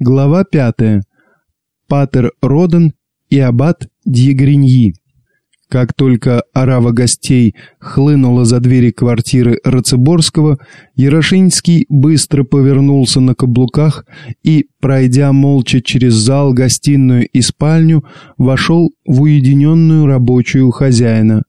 Глава 5. Патер Роден и аббат Дьегриньи. Как только орава гостей хлынула за двери квартиры Рацеборского, Ярошинский быстро повернулся на каблуках и, пройдя молча через зал, гостиную и спальню, вошел в уединенную рабочую хозяина.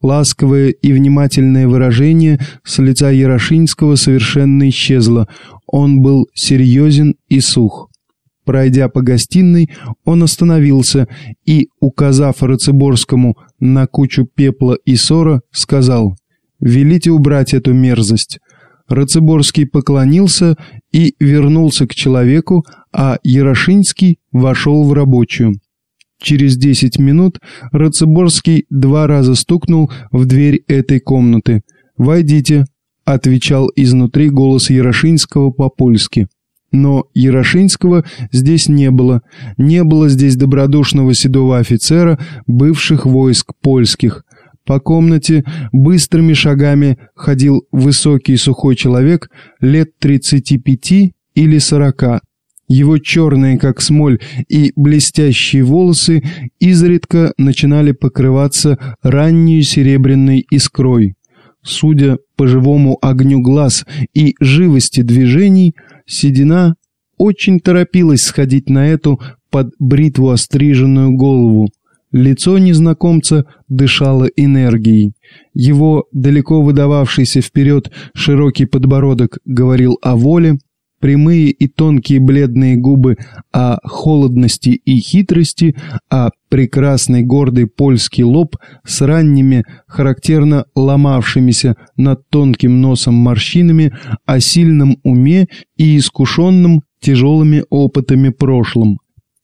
Ласковое и внимательное выражение с лица Ярошинского совершенно исчезло, он был серьезен и сух. Пройдя по гостиной, он остановился и, указав Рацеборскому на кучу пепла и ссора, сказал «Велите убрать эту мерзость». Рацеборский поклонился и вернулся к человеку, а Ярошинский вошел в рабочую. Через десять минут Рацеборский два раза стукнул в дверь этой комнаты. «Войдите», — отвечал изнутри голос Ярошинского по-польски. Но Ярошинского здесь не было. Не было здесь добродушного седого офицера бывших войск польских. По комнате быстрыми шагами ходил высокий сухой человек лет тридцати пяти или сорока. Его черные, как смоль, и блестящие волосы изредка начинали покрываться ранней серебряной искрой. Судя по живому огню глаз и живости движений, седина очень торопилась сходить на эту под бритву остриженную голову. Лицо незнакомца дышало энергией. Его далеко выдававшийся вперед широкий подбородок говорил о воле, прямые и тонкие бледные губы о холодности и хитрости, а прекрасный гордый польский лоб с ранними, характерно ломавшимися над тонким носом морщинами, о сильном уме и искушенном тяжелыми опытами прошлым.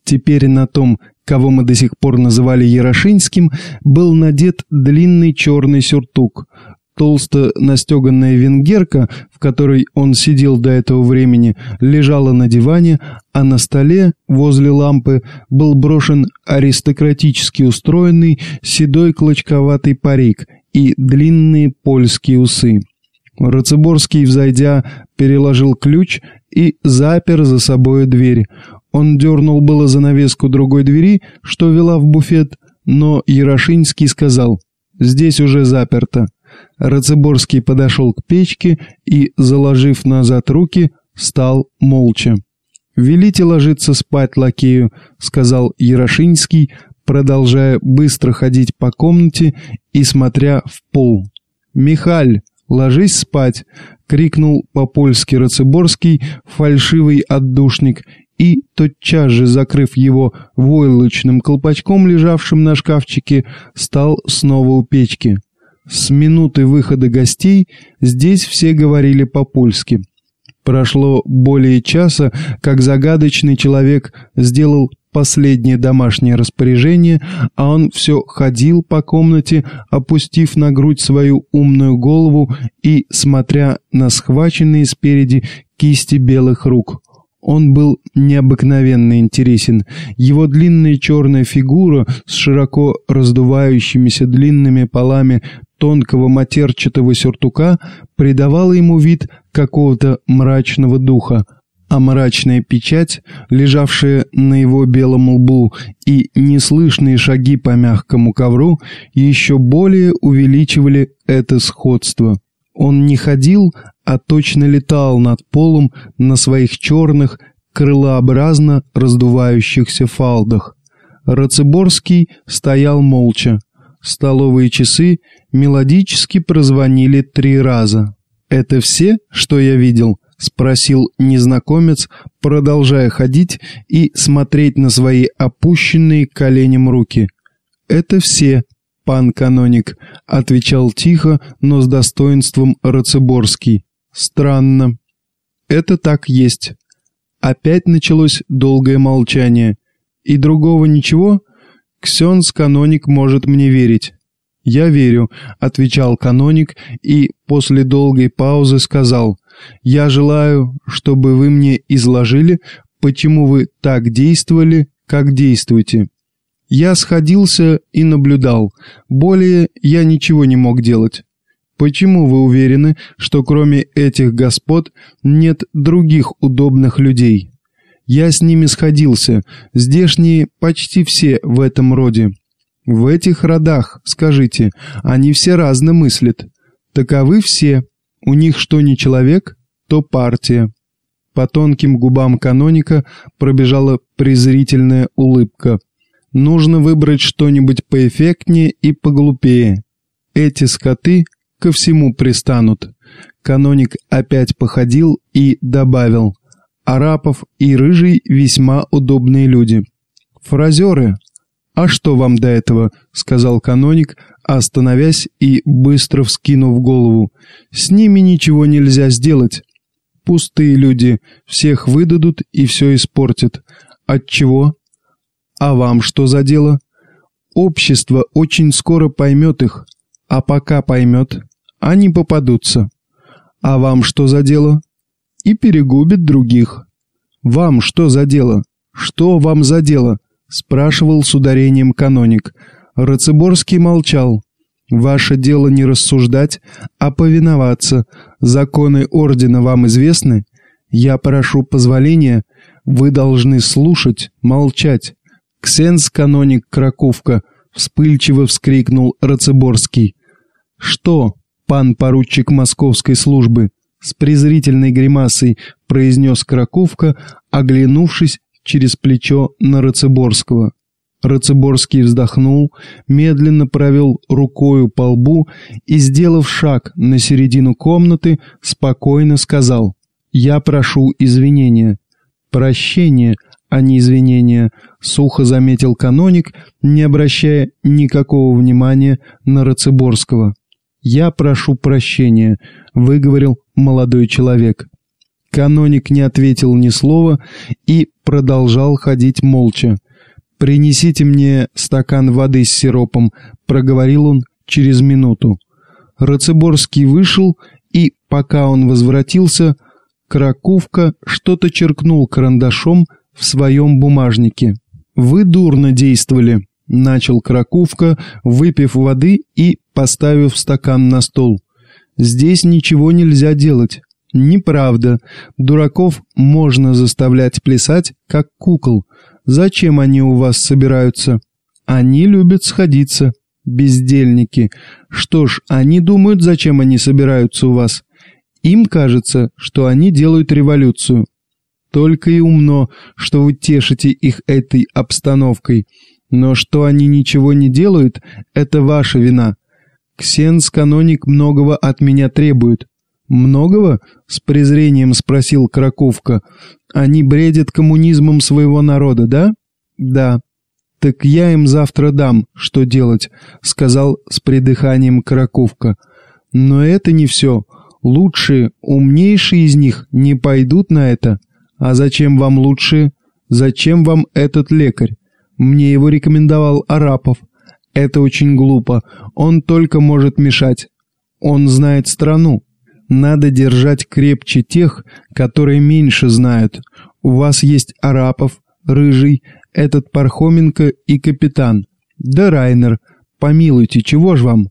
Теперь на том, кого мы до сих пор называли Ярошинским, был надет длинный черный сюртук – Толсто настеганная венгерка, в которой он сидел до этого времени, лежала на диване, а на столе, возле лампы, был брошен аристократически устроенный седой клочковатый парик и длинные польские усы. Рацеборский, взойдя, переложил ключ и запер за собой дверь. Он дернул было занавеску другой двери, что вела в буфет, но Ярошинский сказал «Здесь уже заперто». Рацеборский подошел к печке и, заложив назад руки, стал молча. «Велите ложиться спать лакею», — сказал Ярошинский, продолжая быстро ходить по комнате и смотря в пол. «Михаль, ложись спать!» — крикнул по-польски Рацеборский, фальшивый отдушник, и, тотчас же закрыв его войлочным колпачком, лежавшим на шкафчике, стал снова у печки. С минуты выхода гостей здесь все говорили по-польски. Прошло более часа, как загадочный человек сделал последнее домашнее распоряжение, а он все ходил по комнате, опустив на грудь свою умную голову и смотря на схваченные спереди кисти белых рук. Он был необыкновенно интересен. Его длинная черная фигура с широко раздувающимися длинными полами тонкого матерчатого сюртука придавала ему вид какого-то мрачного духа, а мрачная печать, лежавшая на его белом лбу, и неслышные шаги по мягкому ковру еще более увеличивали это сходство. Он не ходил, а точно летал над полом на своих черных, крылообразно раздувающихся фалдах. Рацеборский стоял молча. Столовые часы мелодически прозвонили три раза. «Это все, что я видел?» — спросил незнакомец, продолжая ходить и смотреть на свои опущенные коленям руки. «Это все, пан каноник», — отвечал тихо, но с достоинством Рацеборский. «Странно». «Это так есть». Опять началось долгое молчание. «И другого ничего?» Ксенс-каноник может мне верить». «Я верю», — отвечал каноник и после долгой паузы сказал, «Я желаю, чтобы вы мне изложили, почему вы так действовали, как действуете». Я сходился и наблюдал. Более я ничего не мог делать. Почему вы уверены, что кроме этих господ нет других удобных людей? Я с ними сходился, здешние почти все в этом роде. В этих родах, скажите, они все разно мыслят. Таковы все. У них что не человек, то партия. По тонким губам каноника пробежала презрительная улыбка. Нужно выбрать что-нибудь поэффектнее и поглупее. Эти скоты ко всему пристанут. Каноник опять походил и добавил. Арапов и Рыжий весьма удобные люди. Фразеры. «А что вам до этого?» — сказал каноник, остановясь и быстро вскинув голову. «С ними ничего нельзя сделать. Пустые люди, всех выдадут и все испортят. Отчего? А вам что за дело? Общество очень скоро поймет их, а пока поймет, они попадутся. А вам что за дело? И перегубит других. Вам что за дело? Что вам за дело? Спрашивал с ударением каноник. Рацеборский молчал. Ваше дело не рассуждать, а повиноваться. Законы ордена вам известны? Я прошу позволения. Вы должны слушать, молчать. Ксенс-каноник Краковка вспыльчиво вскрикнул Рацеборский. «Что, пан поручик московской службы?» С презрительной гримасой произнес Краковка, оглянувшись через плечо на Рацеборского. Рацеборский вздохнул, медленно провел рукою по лбу и, сделав шаг на середину комнаты, спокойно сказал «Я прошу извинения». «Прощение, а не извинения», — сухо заметил каноник, не обращая никакого внимания на Рацеборского. «Я прошу прощения», — выговорил молодой человек. Каноник не ответил ни слова и продолжал ходить молча. «Принесите мне стакан воды с сиропом», — проговорил он через минуту. Рацеборский вышел, и, пока он возвратился, Краковка что-то черкнул карандашом в своем бумажнике. «Вы дурно действовали», — начал Краковка, выпив воды и поставив стакан на стол. «Здесь ничего нельзя делать». «Неправда. Дураков можно заставлять плясать, как кукол. Зачем они у вас собираются? Они любят сходиться. Бездельники. Что ж, они думают, зачем они собираются у вас. Им кажется, что они делают революцию. Только и умно, что вы тешите их этой обстановкой. Но что они ничего не делают, это ваша вина. Ксенс-каноник многого от меня требует. «Многого?» — с презрением спросил Краковка. «Они бредят коммунизмом своего народа, да?» «Да». «Так я им завтра дам, что делать», — сказал с придыханием Краковка. «Но это не все. Лучшие, умнейшие из них не пойдут на это. А зачем вам лучшие? Зачем вам этот лекарь? Мне его рекомендовал Арапов. Это очень глупо. Он только может мешать. Он знает страну. Надо держать крепче тех, которые меньше знают. У вас есть Арапов, Рыжий, этот Пархоменко и капитан. Да Райнер. Помилуйте, чего ж вам?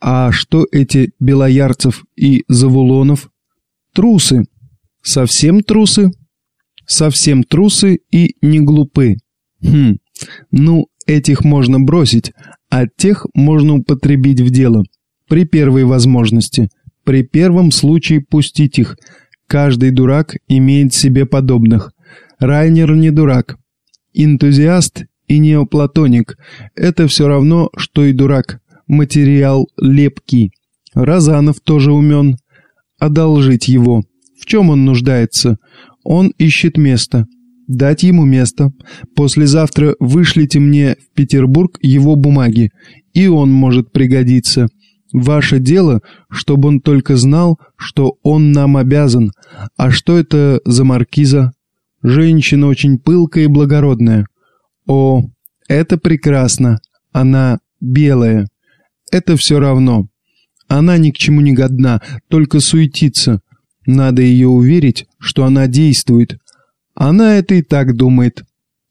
А что эти Белоярцев и Завулонов? Трусы. Совсем трусы? Совсем трусы и не глупы. Хм, ну, этих можно бросить, а тех можно употребить в дело. При первой возможности – при первом случае пустить их. Каждый дурак имеет себе подобных. Райнер не дурак. Энтузиаст и неоплатоник – это все равно, что и дурак. Материал лепкий. Разанов тоже умен. Одолжить его. В чем он нуждается? Он ищет место. Дать ему место. Послезавтра вышлите мне в Петербург его бумаги, и он может пригодиться. Ваше дело, чтобы он только знал, что он нам обязан. А что это за маркиза? Женщина очень пылкая и благородная. О, это прекрасно. Она белая. Это все равно. Она ни к чему не годна, только суетится. Надо ее уверить, что она действует. Она это и так думает.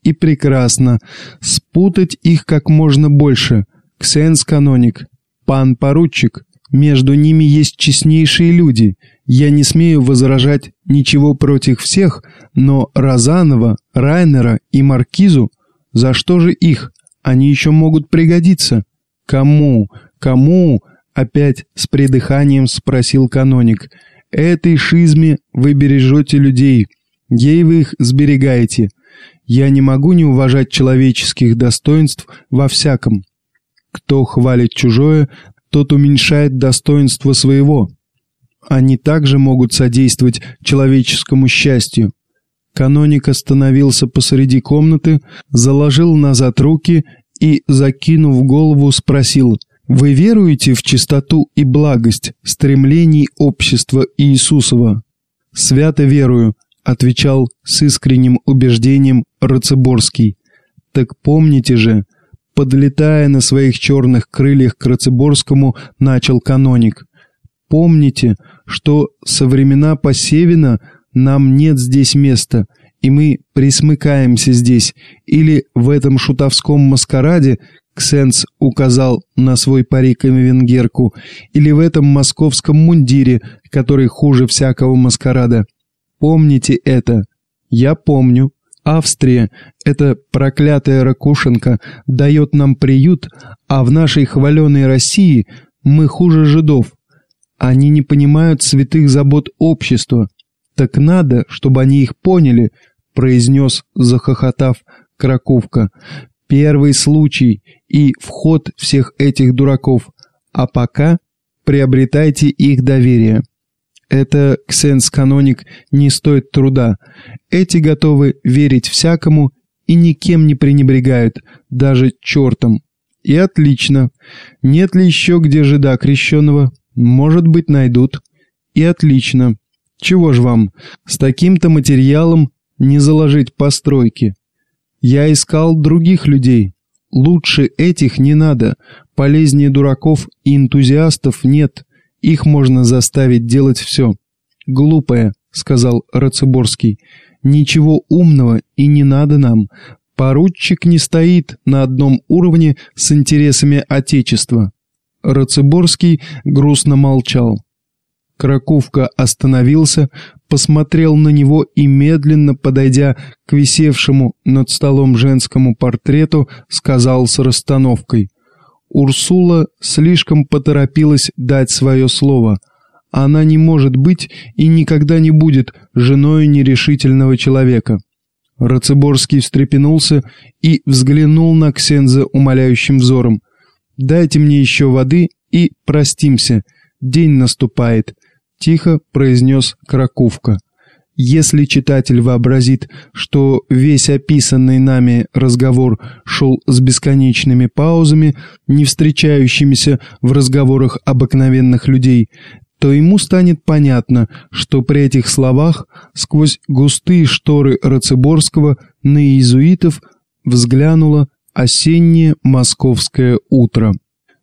И прекрасно. Спутать их как можно больше. Ксенс-каноник. «Пан поручик, Между ними есть честнейшие люди. Я не смею возражать ничего против всех, но Розанова, Райнера и Маркизу, за что же их? Они еще могут пригодиться. Кому? Кому? Опять с придыханием спросил каноник. Этой шизме вы бережете людей. Ей вы их сберегаете. Я не могу не уважать человеческих достоинств во всяком. Кто хвалит чужое, тот уменьшает достоинство своего. Они также могут содействовать человеческому счастью. Каноник остановился посреди комнаты, заложил назад руки и, закинув голову, спросил, «Вы веруете в чистоту и благость стремлений общества Иисусова?» «Свято верую», — отвечал с искренним убеждением Рацеборский. «Так помните же, подлетая на своих черных крыльях к Рацеборскому, начал каноник. Помните, что со времена Посевина нам нет здесь места, и мы присмыкаемся здесь, или в этом шутовском маскараде, Ксенс указал на свой парик и венгерку, или в этом московском мундире, который хуже всякого маскарада. Помните это. Я помню. Австрия, эта проклятая ракушенка, дает нам приют, а в нашей хваленой России мы хуже жидов. Они не понимают святых забот общества. Так надо, чтобы они их поняли, произнес, захохотав, Краковка. Первый случай и вход всех этих дураков. А пока приобретайте их доверие. Это ксенс-каноник не стоит труда. Эти готовы верить всякому и никем не пренебрегают, даже чертом. И отлично. Нет ли еще где жида крещенного? Может быть, найдут. И отлично. Чего ж вам, с таким-то материалом не заложить постройки? Я искал других людей. Лучше этих не надо. Полезнее дураков и энтузиастов нет. Их можно заставить делать все. «Глупая», — сказал Рацеборский. «Ничего умного и не надо нам. Поручик не стоит на одном уровне с интересами Отечества». Рацеборский грустно молчал. Краковка остановился, посмотрел на него и, медленно подойдя к висевшему над столом женскому портрету, сказал с расстановкой — Урсула слишком поторопилась дать свое слово. Она не может быть и никогда не будет женой нерешительного человека. Рацеборский встрепенулся и взглянул на Ксенза умоляющим взором. «Дайте мне еще воды и простимся. День наступает», — тихо произнес Краковка. Если читатель вообразит, что весь описанный нами разговор шел с бесконечными паузами, не встречающимися в разговорах обыкновенных людей, то ему станет понятно, что при этих словах сквозь густые шторы Рацеборского на иезуитов взглянуло осеннее московское утро.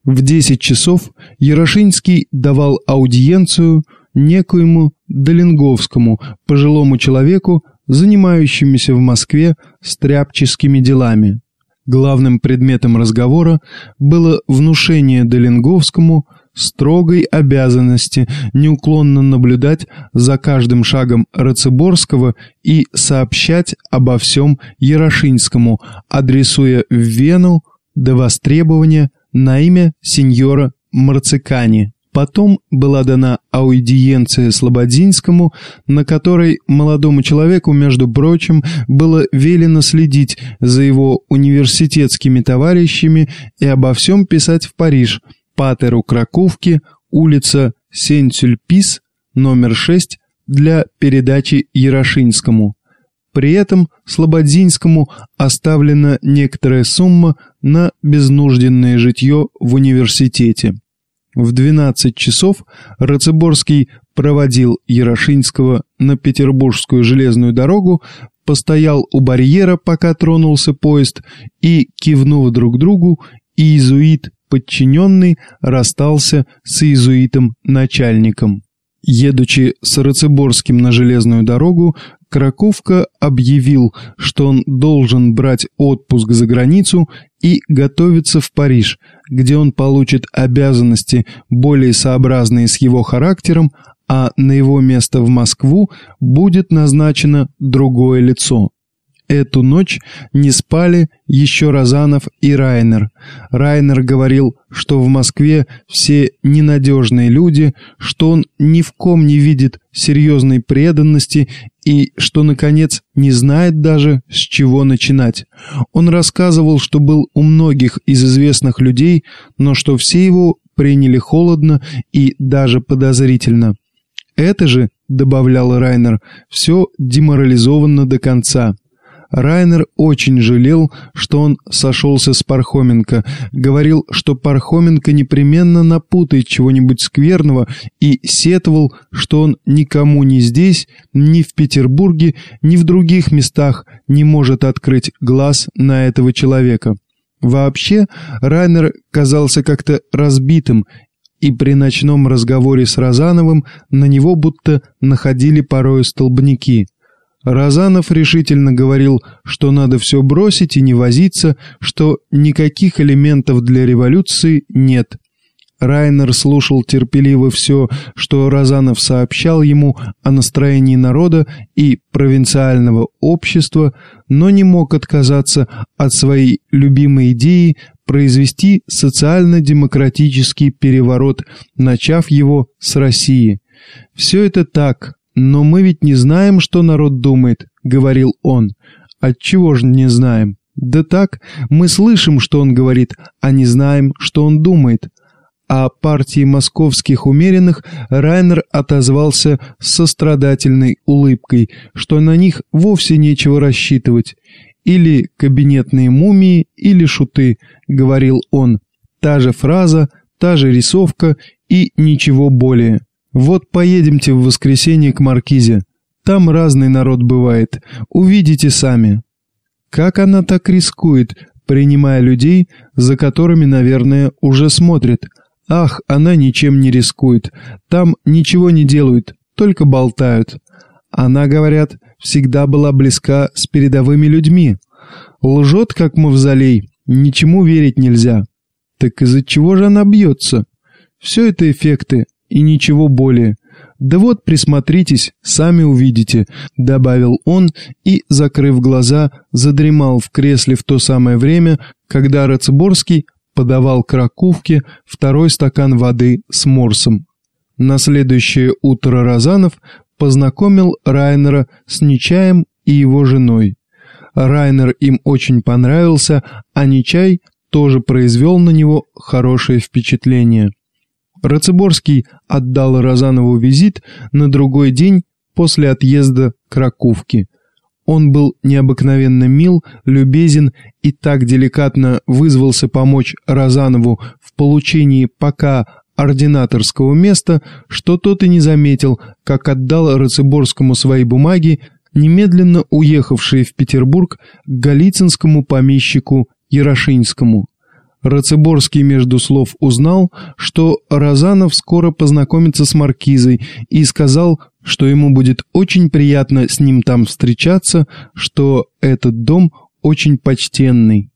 В десять часов Ярошинский давал аудиенцию – некоему Долинговскому, пожилому человеку, занимающемуся в Москве стряпческими делами. Главным предметом разговора было внушение Долинговскому строгой обязанности неуклонно наблюдать за каждым шагом Рацеборского и сообщать обо всем Ярошинскому, адресуя в Вену до востребования на имя сеньора Марцикани. Потом была дана аудиенция Слободинскому, на которой молодому человеку, между прочим, было велено следить за его университетскими товарищами и обо всем писать в Париж, Патеру Краковке, улица Сен-Сюльпис, номер 6, для передачи Ярошинскому. При этом Слободзинскому оставлена некоторая сумма на безнужденное житье в университете. В 12 часов Рацеборский проводил Ярошинского на Петербургскую железную дорогу, постоял у барьера, пока тронулся поезд, и, кивнув друг другу, иезуит, подчиненный, расстался с иезуитом-начальником. Едучи с Рацеборским на железную дорогу, Краковка объявил, что он должен брать отпуск за границу и готовиться в Париж, где он получит обязанности, более сообразные с его характером, а на его место в Москву будет назначено другое лицо. Эту ночь не спали еще Розанов и Райнер. Райнер говорил, что в Москве все ненадежные люди, что он ни в ком не видит серьезной преданности и что, наконец, не знает даже, с чего начинать. Он рассказывал, что был у многих из известных людей, но что все его приняли холодно и даже подозрительно. Это же, добавлял Райнер, все деморализовано до конца. Райнер очень жалел, что он сошелся с Пархоменко, говорил, что Пархоменко непременно напутает чего-нибудь скверного и сетовал, что он никому ни здесь, ни в Петербурге, ни в других местах не может открыть глаз на этого человека. Вообще, Райнер казался как-то разбитым, и при ночном разговоре с Розановым на него будто находили порою столбняки – Разанов решительно говорил, что надо все бросить и не возиться, что никаких элементов для революции нет. Райнер слушал терпеливо все, что Разанов сообщал ему о настроении народа и провинциального общества, но не мог отказаться от своей любимой идеи произвести социально-демократический переворот, начав его с России. Все это так, «Но мы ведь не знаем, что народ думает», — говорил он. «Отчего же не знаем?» «Да так, мы слышим, что он говорит, а не знаем, что он думает». О партии московских умеренных Райнер отозвался с сострадательной улыбкой, что на них вовсе нечего рассчитывать. «Или кабинетные мумии, или шуты», — говорил он. Та же фраза, та же рисовка и ничего более. Вот поедемте в воскресенье к Маркизе. Там разный народ бывает. Увидите сами. Как она так рискует, принимая людей, за которыми, наверное, уже смотрит? Ах, она ничем не рискует. Там ничего не делают, только болтают. Она, говорят, всегда была близка с передовыми людьми. Лжет, как мавзолей, ничему верить нельзя. Так из-за чего же она бьется? Все это эффекты, и ничего более. Да вот присмотритесь, сами увидите, добавил он и, закрыв глаза, задремал в кресле в то самое время, когда Рацеборский подавал Краковке второй стакан воды с морсом. На следующее утро Розанов познакомил Райнера с Нечаем и его женой. Райнер им очень понравился, а Нечай тоже произвел на него хорошее впечатление. Рацеборский отдал Розанову визит на другой день после отъезда к Раковке. Он был необыкновенно мил, любезен и так деликатно вызвался помочь Розанову в получении пока ординаторского места, что тот и не заметил, как отдал Рацеборскому свои бумаги, немедленно уехавшие в Петербург к галицинскому помещику Ярошинскому. Рацеборский между слов узнал, что Розанов скоро познакомится с Маркизой и сказал, что ему будет очень приятно с ним там встречаться, что этот дом очень почтенный.